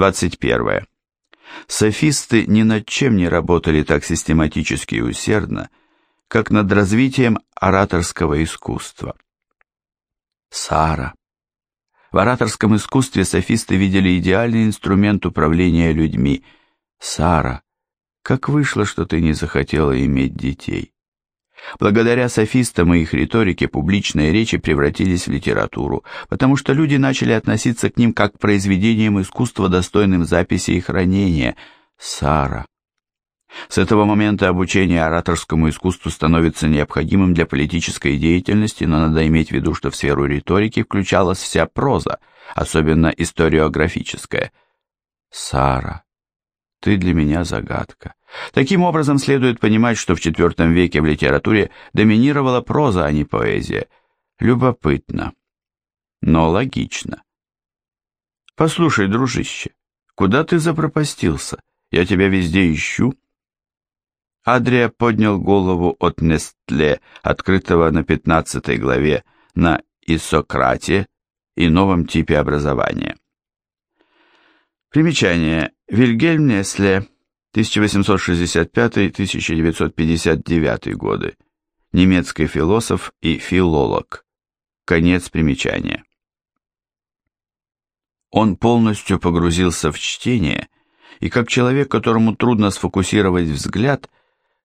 21. Софисты ни над чем не работали так систематически и усердно, как над развитием ораторского искусства. Сара. В ораторском искусстве софисты видели идеальный инструмент управления людьми. Сара, как вышло, что ты не захотела иметь детей? Благодаря софистам и их риторике публичные речи превратились в литературу, потому что люди начали относиться к ним как к произведениям искусства, достойным записи и хранения. Сара. С этого момента обучение ораторскому искусству становится необходимым для политической деятельности, но надо иметь в виду, что в сферу риторики включалась вся проза, особенно историографическая. Сара, ты для меня загадка. Таким образом, следует понимать, что в IV веке в литературе доминировала проза, а не поэзия. Любопытно, но логично. Послушай, дружище, куда ты запропастился? Я тебя везде ищу. Адрия поднял голову от Нестле, открытого на 15 главе на Исократе и новом типе образования. Примечание. Вильгельм Нестле, 1865-1959 годы. Немецкий философ и филолог. Конец примечания. Он полностью погрузился в чтение, и как человек, которому трудно сфокусировать взгляд,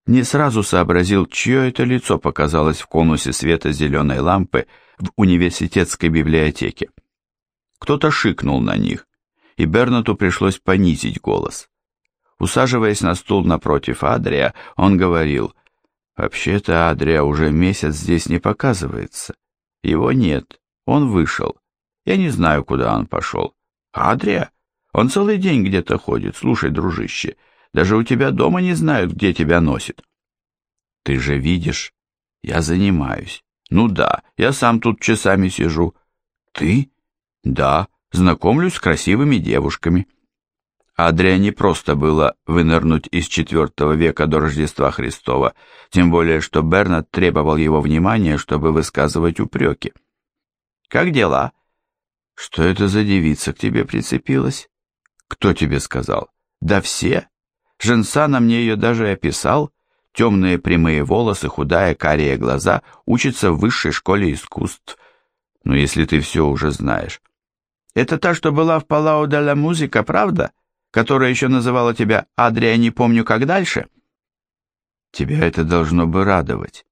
не сразу сообразил, чье это лицо показалось в конусе света зеленой лампы в университетской библиотеке. Кто-то шикнул на них, и Бернату пришлось понизить голос. Усаживаясь на стул напротив Адрия, он говорил, «Вообще-то Адрия уже месяц здесь не показывается. Его нет, он вышел. Я не знаю, куда он пошел. Адрия? Он целый день где-то ходит. Слушай, дружище, даже у тебя дома не знают, где тебя носит». «Ты же видишь, я занимаюсь». «Ну да, я сам тут часами сижу». «Ты?» «Да, знакомлюсь с красивыми девушками». Адрия не просто было вынырнуть из IV века до Рождества Христова, тем более что Бернат требовал его внимания, чтобы высказывать упреки. «Как дела?» «Что это за девица к тебе прицепилась?» «Кто тебе сказал?» «Да все. Женсана мне ее даже описал. Темные прямые волосы, худая карие глаза, учится в высшей школе искусств. Ну, если ты все уже знаешь». «Это та, что была в Палау де ла Музыка, правда?» которая еще называла тебя Адрия не помню как дальше? Тебя это должно бы радовать.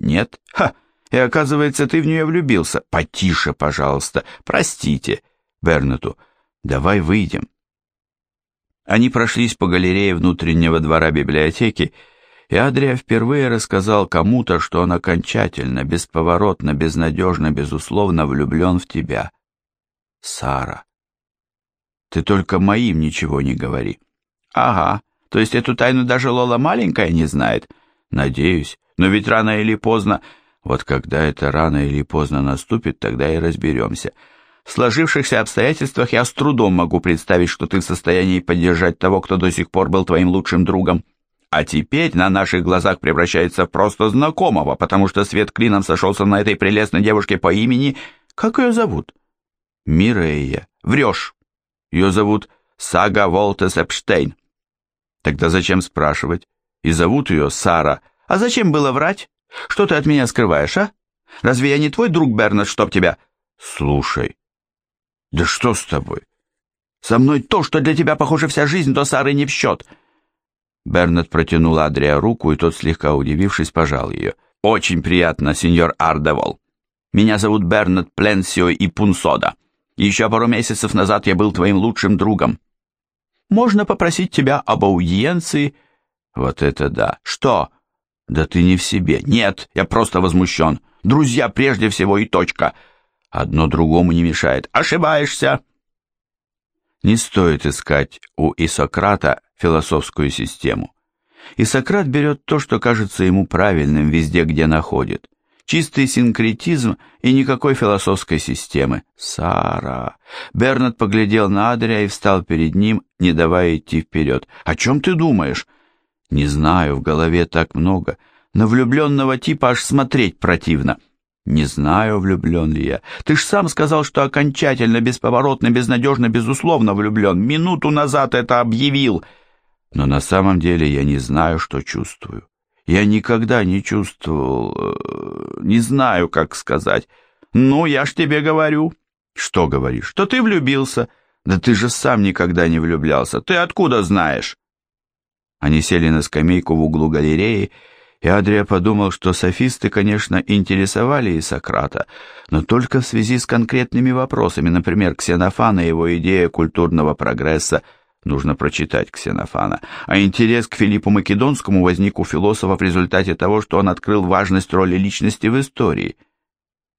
Нет? Ха! И оказывается, ты в нее влюбился. Потише, пожалуйста. Простите. Бернату. Давай выйдем. Они прошлись по галерее внутреннего двора библиотеки, и Адрия впервые рассказал кому-то, что он окончательно, бесповоротно, безнадежно, безусловно влюблен в тебя. Сара. Ты только моим ничего не говори. Ага, то есть эту тайну даже Лола маленькая не знает? Надеюсь, но ведь рано или поздно... Вот когда это рано или поздно наступит, тогда и разберемся. В сложившихся обстоятельствах я с трудом могу представить, что ты в состоянии поддержать того, кто до сих пор был твоим лучшим другом. А теперь на наших глазах превращается в просто знакомого, потому что свет клином сошелся на этой прелестной девушке по имени... Как ее зовут? Мирея. Врешь. Ее зовут Сага Волтес Эпштейн. Тогда зачем спрашивать? И зовут ее Сара. А зачем было врать? Что ты от меня скрываешь, а? Разве я не твой друг, Бернард, чтоб тебя... Слушай, да что с тобой? Со мной то, что для тебя, похоже, вся жизнь до Сары не в счет. Бернард протянул Адрия руку, и тот, слегка удивившись, пожал ее. «Очень приятно, сеньор Ардевол. Меня зовут Бернард Пленсио и Пунсода. Еще пару месяцев назад я был твоим лучшим другом. Можно попросить тебя об аудиенции?» «Вот это да! Что?» «Да ты не в себе. Нет, я просто возмущен. Друзья прежде всего и точка. Одно другому не мешает. Ошибаешься!» Не стоит искать у Исократа философскую систему. Исократ берет то, что кажется ему правильным везде, где находит. Чистый синкретизм и никакой философской системы. Сара. Бернард поглядел на Адрия и встал перед ним, не давая идти вперед. О чем ты думаешь? Не знаю, в голове так много. На влюбленного типа аж смотреть противно. Не знаю, влюблен ли я. Ты ж сам сказал, что окончательно, бесповоротно, безнадежно, безусловно влюблен. Минуту назад это объявил. Но на самом деле я не знаю, что чувствую. Я никогда не чувствовал... Не знаю, как сказать. Ну, я ж тебе говорю. Что говоришь? Что ты влюбился? Да ты же сам никогда не влюблялся. Ты откуда знаешь? Они сели на скамейку в углу галереи, и Адрия подумал, что софисты, конечно, интересовали и Сократа, но только в связи с конкретными вопросами, например, Ксенофана и его идея культурного прогресса – Нужно прочитать Ксенофана. А интерес к Филиппу Македонскому возник у философа в результате того, что он открыл важность роли личности в истории.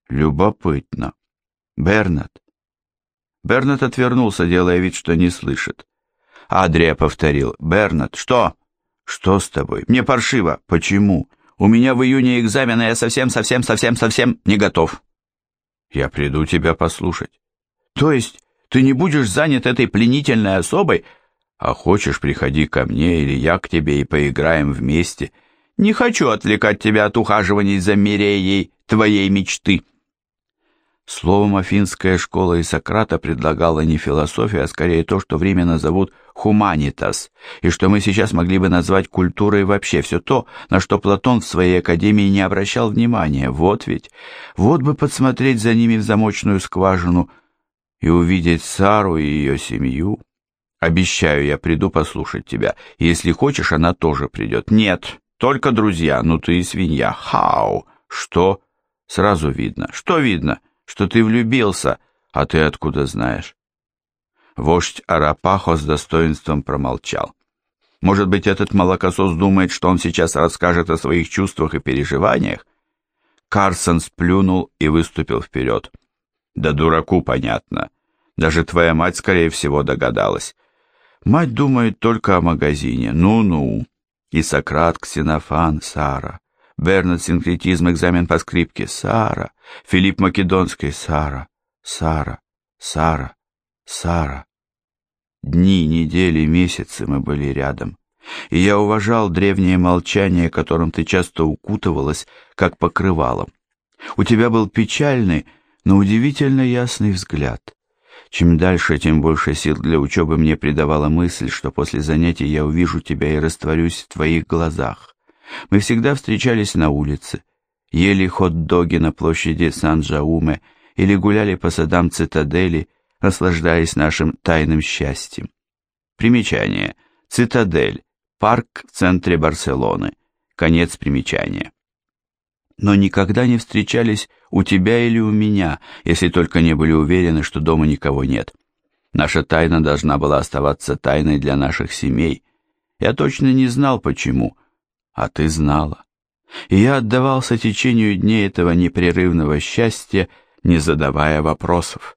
Любопытно. Бернат. Бернат отвернулся, делая вид, что не слышит. Адрия повторил. «Бернат, что?» «Что с тобой? Мне паршиво. Почему? У меня в июне экзамен, и я совсем-совсем-совсем-совсем не готов». «Я приду тебя послушать». «То есть ты не будешь занят этой пленительной особой, а хочешь, приходи ко мне, или я к тебе и поиграем вместе. Не хочу отвлекать тебя от ухаживаний за Миреей, твоей мечты». Словом, афинская школа и Сократа предлагала не философию, а скорее то, что временно зовут «хуманитас», и что мы сейчас могли бы назвать культурой вообще, все то, на что Платон в своей академии не обращал внимания. Вот ведь, вот бы подсмотреть за ними в замочную скважину – и увидеть Сару и ее семью. Обещаю, я приду послушать тебя. Если хочешь, она тоже придет. Нет, только друзья. Ну ты и свинья. Хау. Что? Сразу видно. Что видно? Что ты влюбился. А ты откуда знаешь? Вождь Арапахо с достоинством промолчал. Может быть, этот молокосос думает, что он сейчас расскажет о своих чувствах и переживаниях? Карсон сплюнул и выступил вперед. Да дураку понятно. Даже твоя мать, скорее всего, догадалась. Мать думает только о магазине. Ну-ну. И Сократ, Ксенофан, Сара. Бернард, синкретизм, экзамен по скрипке. Сара. Филипп Македонский. Сара. Сара. Сара. Сара. Дни, недели, месяцы мы были рядом. И я уважал древнее молчание, которым ты часто укутывалась, как покрывалом. У тебя был печальный, но удивительно ясный взгляд. Чем дальше, тем больше сил для учебы мне придавала мысль, что после занятий я увижу тебя и растворюсь в твоих глазах. Мы всегда встречались на улице, ели хот-доги на площади Сан-Джауме или гуляли по садам цитадели, наслаждаясь нашим тайным счастьем. Примечание. Цитадель. Парк в центре Барселоны. Конец примечания но никогда не встречались у тебя или у меня, если только не были уверены, что дома никого нет. Наша тайна должна была оставаться тайной для наших семей. Я точно не знал, почему, а ты знала. И я отдавался течению дней этого непрерывного счастья, не задавая вопросов.